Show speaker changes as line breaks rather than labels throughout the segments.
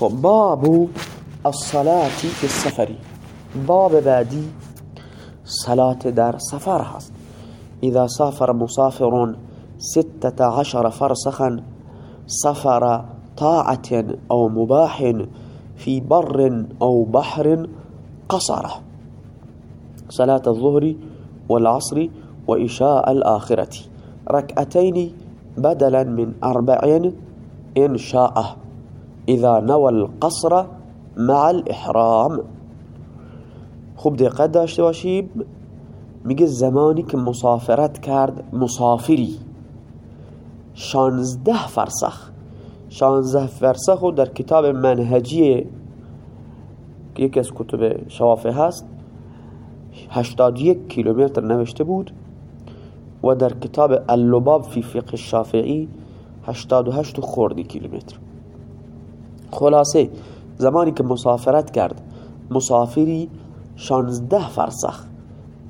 خب باب الصلاة في السفر. باب بعدی صلاة در سفر هست إذا سافر مسافر ستة عشر فرسخا سفر طاعة أو مباح في بر أو بحر قصره. صلاة الظهر والعصر وإشاء الآخرة. ركعتين بدلا من أربع إن شاء إذا نوى القصر مع الإحرام. خوب دقت داشته باشیم. میگه زمانی که مسافرت کرد مسافری. شانزده فرسخ. شانزده فرسخ و در کتاب منهجی یکی از کتب شوافه هست. هشتاد یک کیلومتر نوشته بود. و در کتاب اللباب فی فقه الشافعی هشتاد و هشت خوردی کیلومتر. خلاصه زمانی که مسافرت کرد مسافری شانزده فرسخ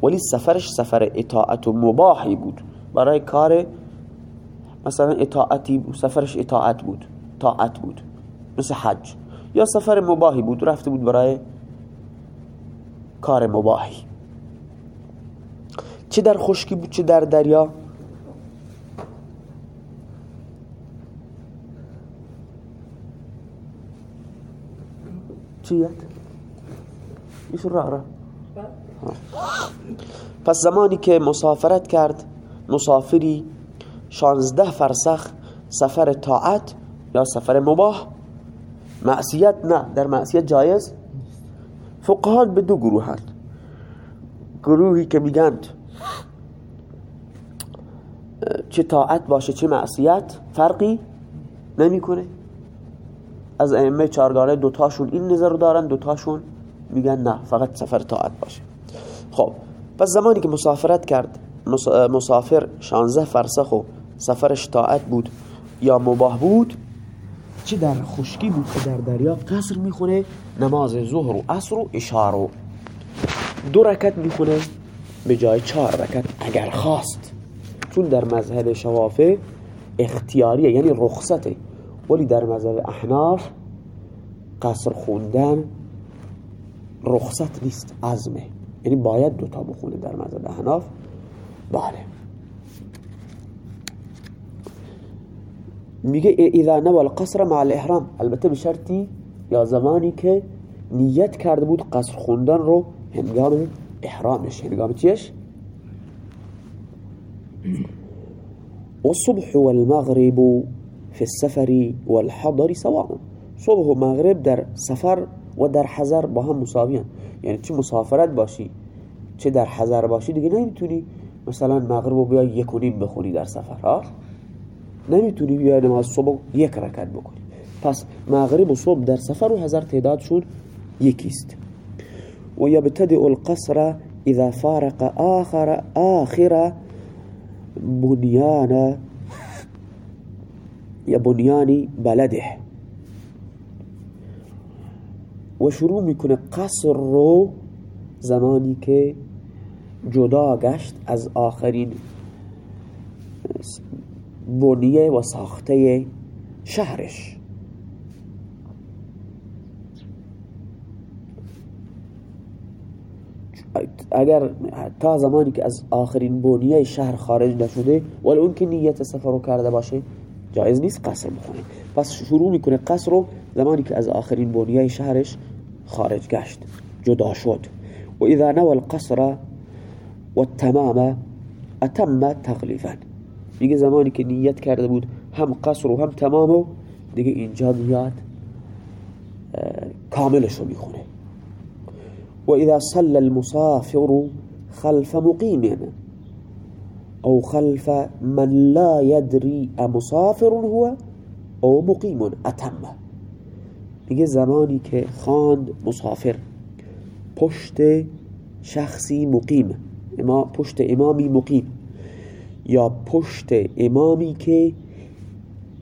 ولی سفرش سفر اطاعت و مباحی بود. برای کار مثلا اطاعتی سفرش اطاعت بود طاعت بود مثل حج. یا سفر مباحی بود رفته بود برای کار مباحی. چه در خشکی بود چه در دریا چیت؟ ایشون را. را پس زمانی که مسافرت کرد مسافری شانزده فرسخ سفر طاعت یا سفر مباح. معصیت نه در معصیت جایز فقهان به دو گروه هست گروهی که میگند چه طاعت باشه چه معصیت فرقی نمی‌کنه. از ائمه چارگانه دوتاشون این نظر رو دارن دوتاشون میگن نه فقط سفر طاعت باشه. خب پس زمانی که مسافرت کرد مسافر 16 فرسخ و سفرش طاعت بود یا مباه بود چه در خشکی بود که در دریا قصر می‌خونه نماز ظهر و عصر و اشارو دو رکت می‌خونه به جای چهار رکت اگر خواست. چون در مذهب شوافه اختیاریه یعنی رخصته. ولی در مذهب احناف قصر خوندن رخصت نیست عزمه. یعنی باید دوتا بخونه در مذهب احناف بله. میگه اذا نوى القصر مع الاحرام. البته به شرطی یا زمانی که نیت کرده بود قصر خوندن رو هنگام احرامش. هنگام چیش؟ والصبح والمغرب في السفر والحضر سواء. صبح و مغرب در سفر و در حضر با هم مساویان. یعنی چه مسافرت باشی چه در حضر باشی دیگه نمی‌تونی مثلا مغرب رو بیا یک و نیم بخونی در سفر ها؟ نمی‌تونی بیا نماز صبح یک رکت بکنی پس مغرب و صبح در سفر و حضر تعدادشون یکیست. و یبتدئ القصر اذا فارق آخر آخر بنیان یا بنیانی بلده. و شروع می‌کنه قصر رو زمانی که جدا گشت از آخرین بنیه و ساخته شهرش. اگر تا زمانی که از آخرین بنیه شهر خارج نشده ولی اون که نیت سفر رو کرده باشه جایز نیست قصر بخونه پس شروع می‌کنه قصر رو زمانی که از آخرین بنیه شهرش خارج گشت جدا شد. و اذا نوى القصر و التمام اتم تغلیفا میگه زمانی که نیت کرده بود هم قصر و هم تمامو دیگه اینجا میاد کاملش رو می‌خونه. و اذا صلى المسافر خلف مقیم او خلف من لا يدري مسافر هو او مقیم اتم میگه زمانی که خواند مسافر. پشت شخصی مقیم. اما پشت امامی مقیم. یا پشت امامی که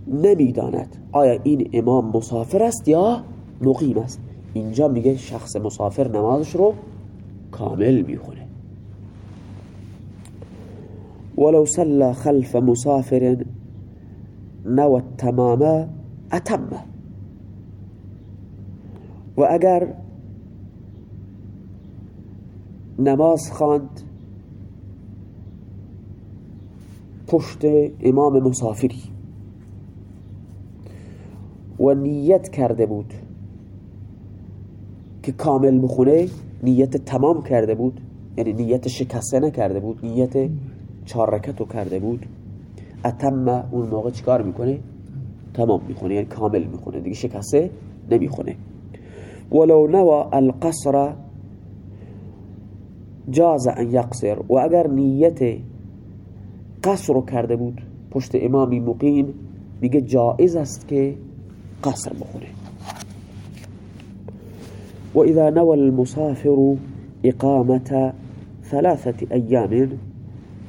نمی‌داند. آیا این امام مسافر است یا مقیم است؟ اینجا میگه شخص مسافر نمازش رو کامل می‌خونه. ولو صلى خلف مسافر نوى التمام اتم و اگر نماز خواند پشت امام مسافری. و نیت کرده بود که کامل بخونه نیت تمام کرده بود یعنی نیت شکسته نکرده بود نیت چهار رکتو کرده بود. اتم اون موقع چیکار می‌کنه؟ تمام می‌خونه یعنی کامل می‌خونه. دیگه شکسته نمی‌خونه. ولو نوا القصر جاز ان یقصر و اگر نیت قصر رو کرده بود پشت امامی مقیم میگه جائز است که قصر بخونه. و اذا نوى المسافر اقامة ثلاثة ايام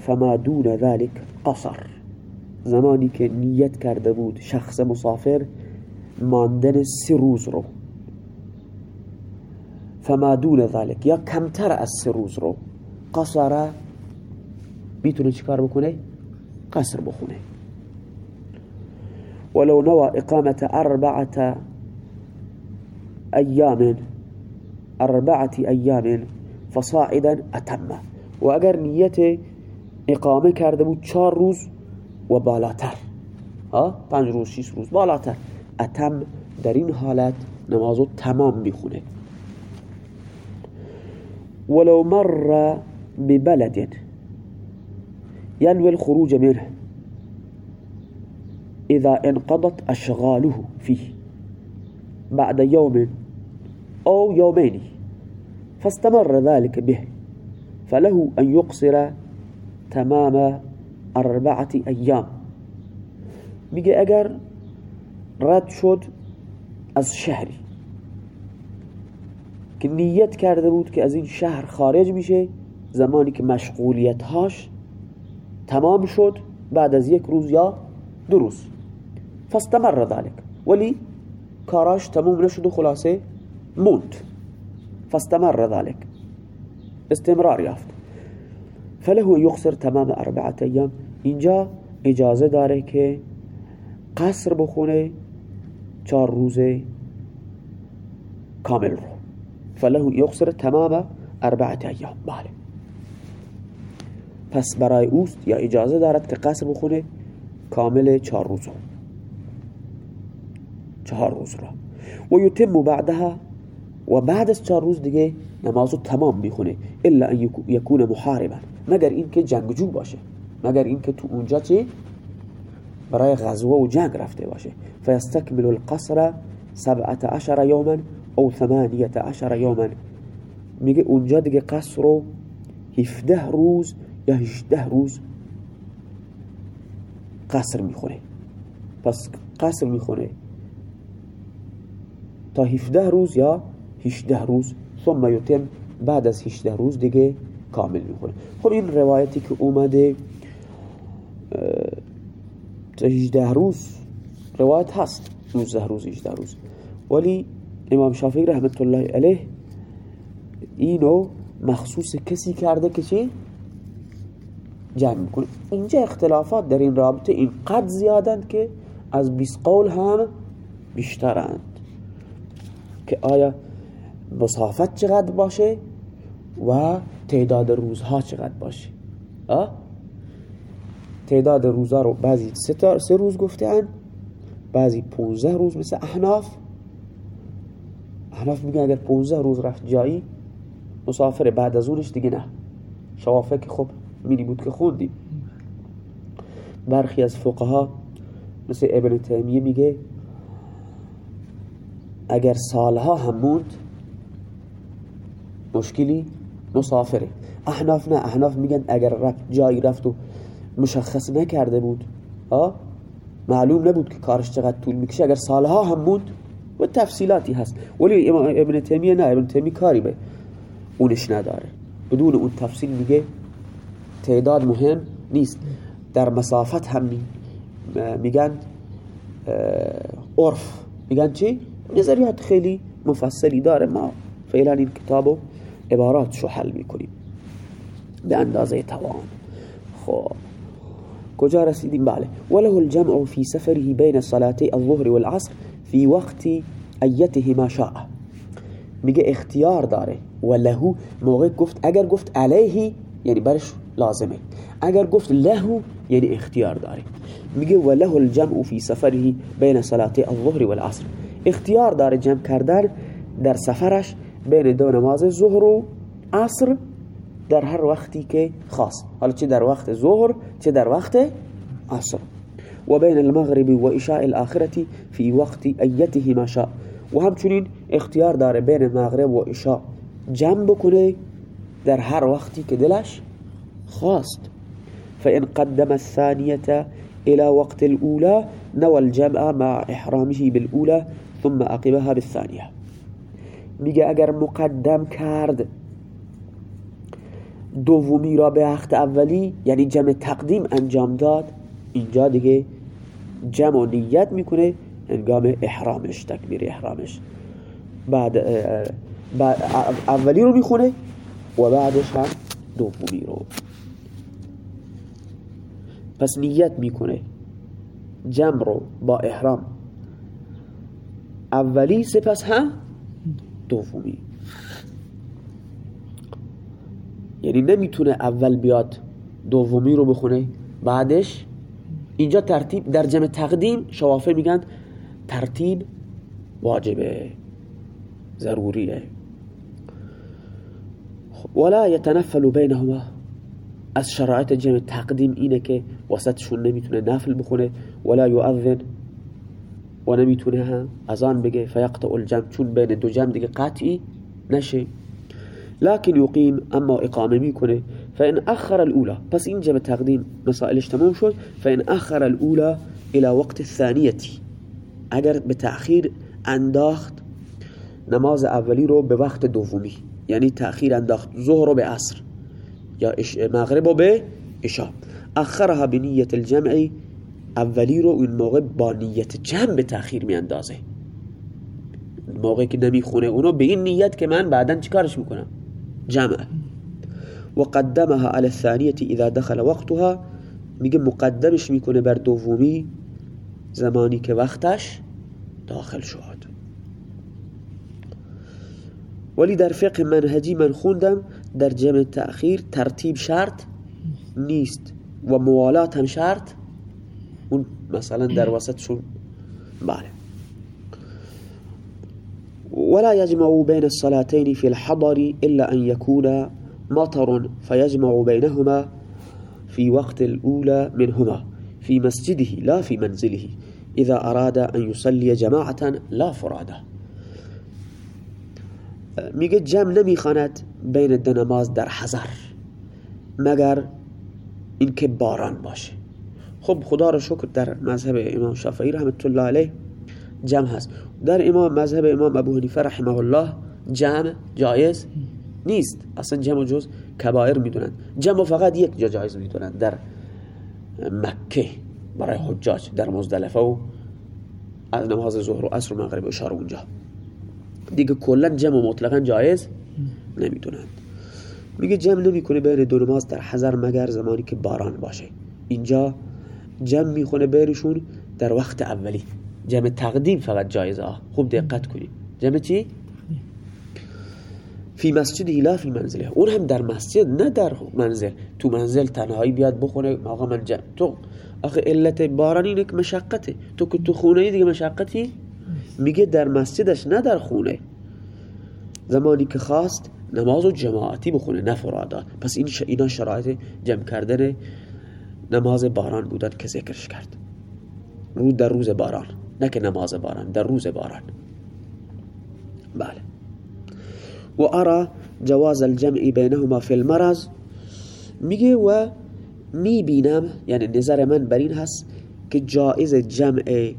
فما دون ذلك قصر. زمانی که نیت کرده بود شخص مسافر ماندن سی روز رو. فما دون ذلك یا کمتر از سی روز رو. قصر میتونه چیکار بکنه؟ قصر بخونه. ولو نوى إقامة أربعة أيام أربعة أيام فصاعدا أتم. وأجر نيته إقامة کرده بود چهار روز و بالاتر. ها؟ پنج روز شیش روز بالاتر. اتم در این حالت نمازو تمام می‌خونه. ولو مر ببلد. ينوي الخروج منه. إذا انقضت أشغاله فيه بعد يوم أو يومين فاستمر ذلك به. فله أن يقصر تمام أربعة أيام. میگه اگر رد شد از شهری که نیت کرده بود که از این شهر خارج میشه زمانی که مشغولیت هاش تمام شد بعد از یک روز یا دو روز. فاستمر ذلك. ولی کاراش تموم نشد و خلاصه موند. فاستمر ذلك. استمرار یافت. فله یقصر تمام اربعت ایام. اینجا اجازه داره که قصر بخونه چهار روز کامل رو. فله یقصر تمام اربعت ایام. بله. پس برای اوست یا اجازه دارد که قصر بخونه کامل چهار روز چهار روز را و یتم بعدها و بعد از چهار روز دیگه نمازو تمام می‌خونه. الا ان یکون محاربا. مگر اینکه جنگجو باشه مگر اینکه تو اونجا چی؟ برای غزوه و جنگ رفته باشه. فیستکمل القصر سبعت عشر یوما او ثمانیت عشر یوما. میگه اونجا دیگه قصر رو 17 روز یا 18 روز قصر می‌خونه. پس قصر می‌خونه تا 17 روز یا 18 روز. ثم یتم بعد از 18 روز دیگه کامل می‌خونه خب این روایتی که اومده تا 18 روز روایت هست 19 روز 18 روز. ولی امام شافعی رحمت الله علیه اینو مخصوص کسی کرده که چی؟ جمع می‌کنه. اینجا اختلافات در این رابطه این قد زیادند که از 20 قول هم بیشترند که آیا مسافت چقدر باشه و تعداد روزها چقدر باشه؟ آه؟ تعداد روزها رو بعضی سه, سه روز گفتن بعضی 15 روز مثل احناف. احناف میگن اگر 15 روز رفت جایی مسافر بعد از اونش دیگه نه. شوافه که خب مینی بود که خوندیم برخی از فقها مثل ابن تیمیه میگه اگر سالها هم موند مشکلی مسافره. احناف نه احناف میگن اگر رفت جایی رفت و مشخص نکرده بود آه؟ معلوم نبود که کارش چقدر طول می‌کشه. اگر سالها هم موند و تفصیلاتی هست. ولی ابن تیمیه نه ابن تیمیه کاری به اونش نداره. بدون اون تفصیل میگه تعداد مهم نیست. در مسافت هم میگن عرف. میگن چی؟ نظریات خیلی مفصلی داره. ما فعلا این کتابو عباراتشو حل میکنیم؟ به اندازه توان. خب. کجا رسیدیم؟ بله. وله الجمع في سفره بين صلاتي الظهر والعصر في وقت ما شاء. میگه اختیار داره. و لهو موقع گفت اگر گفت علیهی یعنی برش لازمه. اگر گفت لهو یعنی اختیار داره. میگه و له الجمع فی سفره بین صلاتی الظهر والعصر. اختیار داره جمع کردن در سفرش بین دو نماز ظهر و عصر در هر وقتی که خاص. حالا چه در وقت ظهر چه در وقت عصر. و بین المغرب و اشاء الاخرة فی وقت ایته ما شاء. و همچنین اختیار داره بین مغرب و اشاء جمع بکنه در هر وقتی که دلش خواست. فإن قدم الثانية إلى وقت الأولى نوى الجمع مع إحرامه بالأولى ثم أقبها بالثانية. میگه اگر مقدم کرد دومی را به وقت اولی یعنی جمع تقدیم انجام داد اینجا دیگه جمع و نیت می‌کنه انگام احرامش تکبیر احرامش. بعد, بعد اولی رو می‌خونه و بعدش هم دومی رو. پس نیت می‌کنه جمع رو با احرام. اولی سپس هم دومی. یعنی نمی‌تونه اول بیاد دومی رو بخونه بعدش اینجا ترتیب در جمع تقدیم شوافه میگن ترتیب واجبه ضروریه. ولا يتنفل بينهما از شرایط جمع تقدیم اینه که وسطشون نمی‌تونه نفل بخونه ولا یؤذن و نمی‌تونه هم از آن بگه فیقطع الجمع چون بین دو جمع دیگه قطعی نشه. لكن يقيم اما اقامه می‌کنه فان اخر الاولى پس این جمع تقدیم مسائلش تمام شد. فان اخر الاولى الى وقت الثانیه اگر به تأخیر انداخت نماز اولی رو به وقت دومی یعنی تأخیر انداخت ظهر رو به عصر یا مغرب رو به عشاء. اخرها به نیت الجمع اولی رو این موقع با نیت جمع به تأخیر می اندازه موقعی که نمی‌خونه اونو به این نیت که من بعدا چیکارش می‌کنم؟ جمع. و قدمها على الثانیه اذا دخل وقتها. میگه مقدمش می‌کنه بر دومی زمانی که وقتش داخل شد. ولی در فقه منهجی من خوندم در جمع تأخیر ترتیب شرط نیست و موالات هم شرط اون مثلا در وسط شون بله ولا يجمع بين الصلاتين في الحضر إلا أن يكون مطر فيجمع بينهما في وقت الأولى منهما في مسجده لا في منزله إذا أراد أن يصلي جماعة لا فرادة. میگه جمع نمیخواند بین دو نماز در حضر مگر اینکه باران باشه. خب خدا رو شکر در مذهب امام شافعی رحمت الله علیه جمع هست. در امام مذهب امام ابو حنیفه رحمه الله جمع جایز نیست. اصلا جمع جز کبایر می‌دونن. جمع فقط یک جا جایز می‌دونن در مکه برای حجاج در مزدلفه و از نماز ظهر و عصر و مغرب و اشاره اونجا. دیگه کلا جمع مطلقا جایز نمی‌دونن. میگه جمع نمی‌کنه بین دو نماز در حضر مگر زمانی که باران باشه. اینجا جمع می‌خونه بینشون در وقت اولی. جمع تقدیم فقط جایزه خوب دقت کنید. جمع چی؟ فی مسجد لا فی منزله. اون هم در مسجد نه در منزل. تو منزل تنهایی بیاد بخونه آقا من جمع. تو آخه علت باران اینه که مشقته. تو که تو خونه دیگه مشقتی؟ میگه در مسجدش نه در خونه. زمانی که خواست نماز و جماعتی بخونه نه فرادات پس این اینا شرایط جمع کردن نماز باران بودن که ذکرش کرد. رو در روز باران نه که نماز باران در روز باران. بله. و ارى جواز الجمع بینهما فی المرض. میگه و می‌بینم یعنی نظر من بر این هست که جایز جمع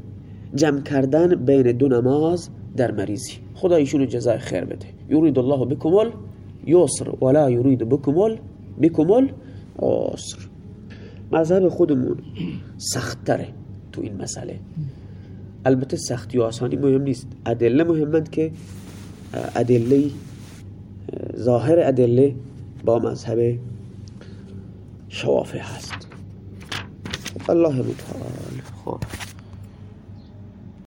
جمع کردن بین دو نماز در مریضی. خدا ایشونو جزای خیر بده. یرید الله بکمل یسر ولا یرید بکمل بکمل عسر. مذهب خودمون سختره تو این مسئله. البته سختی و آسانی مهم نیست. ادله مهمند که ادله ظاهر ادله با مذهب شوافه هست. الله متعال. خب.